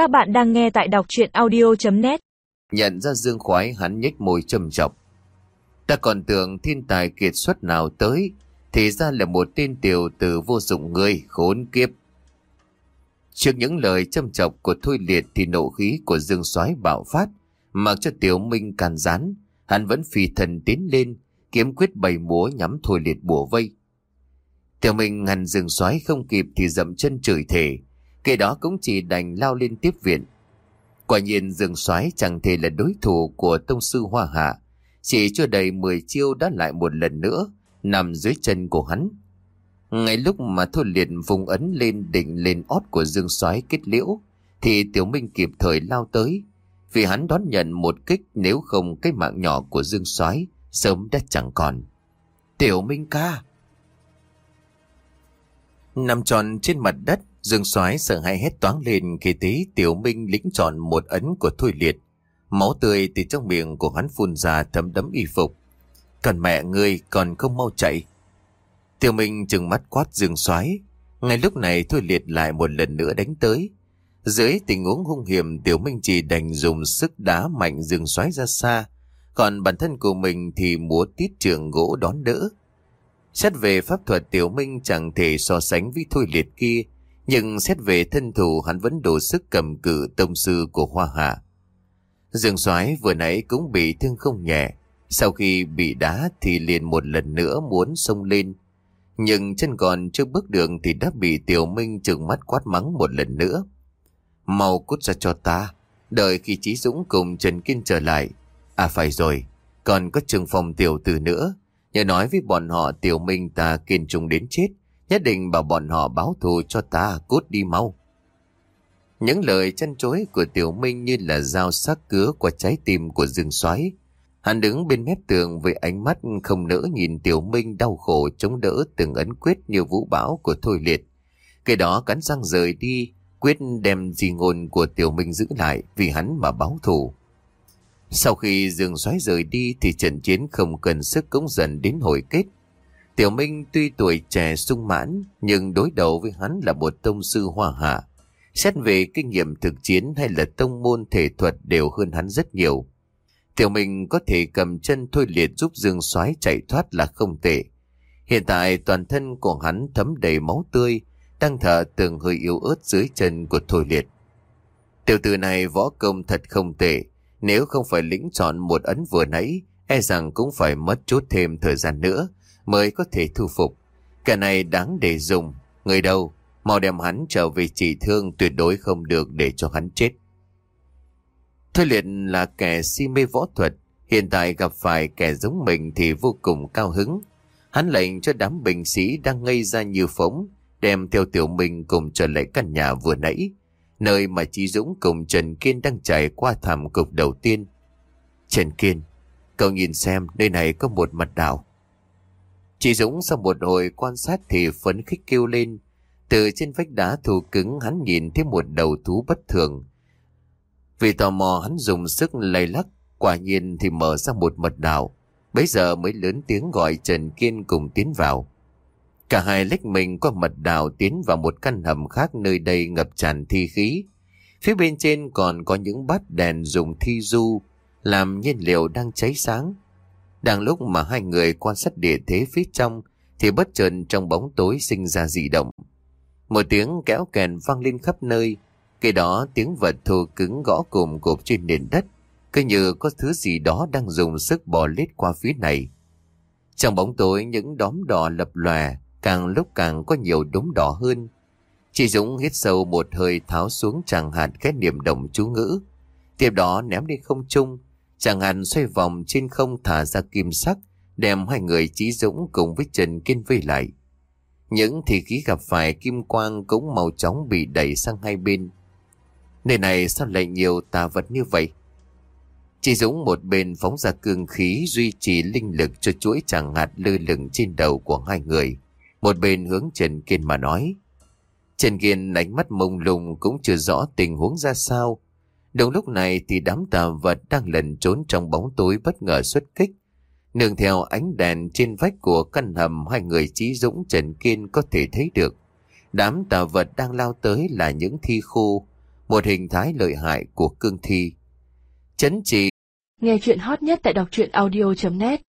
Các bạn đang nghe tại đọc chuyện audio.net Nhận ra Dương Khoái hắn nhếch môi châm chọc. Ta còn tưởng thiên tài kiệt xuất nào tới, thì ra là một tên tiểu tử vô dụng người khốn kiếp. Trước những lời châm chọc của Thôi Liệt thì nộ khí của Dương Soái bạo phát, mặc cho Tiểu Minh càn rán, hắn vẫn phi thần tiến lên, kiếm quyết bày múa nhắm Thôi Liệt bùa vây. Tiểu Minh ngăn Dương Soái không kịp thì dậm chân chửi thề, kể đó cũng chỉ đành lao lên tiếp viện. Quả nhiên Dương Soái chẳng thể là đối thủ của tông sư Hoa Hạ, chỉ chưa đầy 10 chiêu đã lại một lần nữa nằm dưới chân của hắn. Ngay lúc mà Thôi Liệt vùng ấn lên đỉnh lên ót của Dương Soái kết liễu, thì Tiểu Minh kịp thời lao tới, vì hắn đón nhận một kích nếu không cái mạng nhỏ của Dương Soái sớm đã chẳng còn. Tiểu Minh ca! Nằm tròn trên mặt đất, Dương Soái sợ hãi hét toáng lên khi thấy Tiểu Minh lĩnh tròn một ấn của Thôi Liệt. Máu tươi từ trong miệng của hắn phun ra thấm đấm y phục. Còn mẹ ngươi còn không mau chạy. Tiểu Minh chừng mắt quát Dương Soái. Ngay lúc này Thôi Liệt lại một lần nữa đánh tới. Dưới tình huống hung hiểm Tiểu Minh chỉ đành dùng sức đá mạnh Dương Soái ra xa. Còn bản thân của mình thì múa tít trường gỗ đón đỡ. Xét về pháp thuật Tiểu Minh chẳng thể so sánh với Thôi Liệt kia, nhưng xét về thân thủ hắn vẫn đủ sức cầm cự tông sư của Hoa Hạ. Dương Soái vừa nãy cũng bị thương không nhẹ, sau khi bị đá thì liền một lần nữa muốn xông lên. Nhưng chân còn chưa bước đường thì đã bị Tiểu Minh trừng mắt quát mắng một lần nữa. Mau cút ra cho ta, đợi khi Chí Dũng cùng Trần Kiên trở lại. À phải rồi, còn có trường phòng tiểu tử nữa, Nhờ nói với bọn họ tiểu minh ta kiên trùng đến chết, nhất định bảo bọn họ báo thù cho ta cút đi mau. Những lời chân chối của tiểu minh như là dao sắc cứa qua trái tim của dương soái Hắn đứng bên mép tường với ánh mắt không nỡ nhìn tiểu minh đau khổ chống đỡ từng ấn quyết như vũ bão của thôi liệt. Cái đó cắn răng rời đi, quyết đem gì ngôn của tiểu minh giữ lại vì hắn mà báo thù. Sau khi Dương Soái rời đi thì trận chiến không cần sức cũng dần đến hồi kết. Tiểu Minh tuy tuổi trẻ sung mãn nhưng đối đầu với hắn là một tông sư hoa hạ. Xét về kinh nghiệm thực chiến hay là tông môn thể thuật đều hơn hắn rất nhiều. Tiểu Minh có thể cầm chân thôi liệt giúp Dương Soái chạy thoát là không tệ. Hiện tại toàn thân của hắn thấm đầy máu tươi, đang thở từng hơi yếu ớt dưới chân của thôi liệt. Tiểu tử này võ công thật không tệ, nếu không phải lĩnh chọn một ấn vừa nãy, e rằng cũng phải mất chút thêm thời gian nữa mới có thể thu phục. Cả này đáng để dùng. Người đâu, mau đem hắn trở về trị thương tuyệt đối không được để cho hắn chết. Thôi liệt là kẻ si mê võ thuật, hiện tại gặp phải kẻ giống mình thì vô cùng cao hứng. Hắn lệnh cho đám binh sĩ đang ngây ra như phóng, đem theo tiểu minh cùng trở lại căn nhà vừa nãy, nơi mà Chí Dũng cùng Trần Kiên đang trải qua thảm cục đầu tiên. Trần Kiên, cậu nhìn xem nơi này có một mật đảo. Chị Dũng sau một hồi quan sát thì phấn khích kêu lên. Từ trên vách đá thù cứng hắn nhìn thấy một đầu thú bất thường. Vì tò mò hắn dùng sức lay lắc, quả nhiên thì mở ra một mật đảo. Bây giờ mới lớn tiếng gọi Trần Kiên cùng tiến vào. Cả hai lách mình qua mật đào tiến vào một căn hầm khác nơi đây ngập tràn thi khí. Phía bên trên còn có những bát đèn dùng thi du làm nhiên liệu đang cháy sáng. Đang lúc mà hai người quan sát địa thế phía trong thì bất chợt trong bóng tối sinh ra dị động. Một tiếng kéo kèn vang lên khắp nơi. Cái đó tiếng vật thô cứng gõ cùm cộp trên nền đất. Cứ như có thứ gì đó đang dùng sức bò lết qua phía này. Trong bóng tối những đóm đỏ lập lòe càng lúc càng có nhiều đốm đỏ hơn. Chị Dũng hít sâu một hơi tháo xuống tràng hạt cái niệm đồng chú ngữ. Tiếp đó ném đi không trung, chẳng hạn xoay vòng trên không thả ra kim sắc, đem hai người Chí Dũng cùng với Trần Kiên vây lại. Những thì khí gặp phải kim quang cũng màu chóng bị đẩy sang hai bên. Nơi này sao lại nhiều tà vật như vậy? chỉ Dũng một bên phóng ra cương khí duy trì linh lực cho chuỗi chẳng hạt lơ lửng trên đầu của hai người. Một bên hướng Trần Kiên mà nói. Trần Kiên ánh mắt mông lung cũng chưa rõ tình huống ra sao. Đồng lúc này thì đám tà vật đang lẩn trốn trong bóng tối bất ngờ xuất kích. Nương theo ánh đèn trên vách của căn hầm, hai người trí dũng, Trần Kiên có thể thấy được. Đám tà vật đang lao tới là những thi khô. một hình thái lợi hại của cương thi. Chấn chỉ Nghe chuyện hot nhất tại đọc truyện audio.net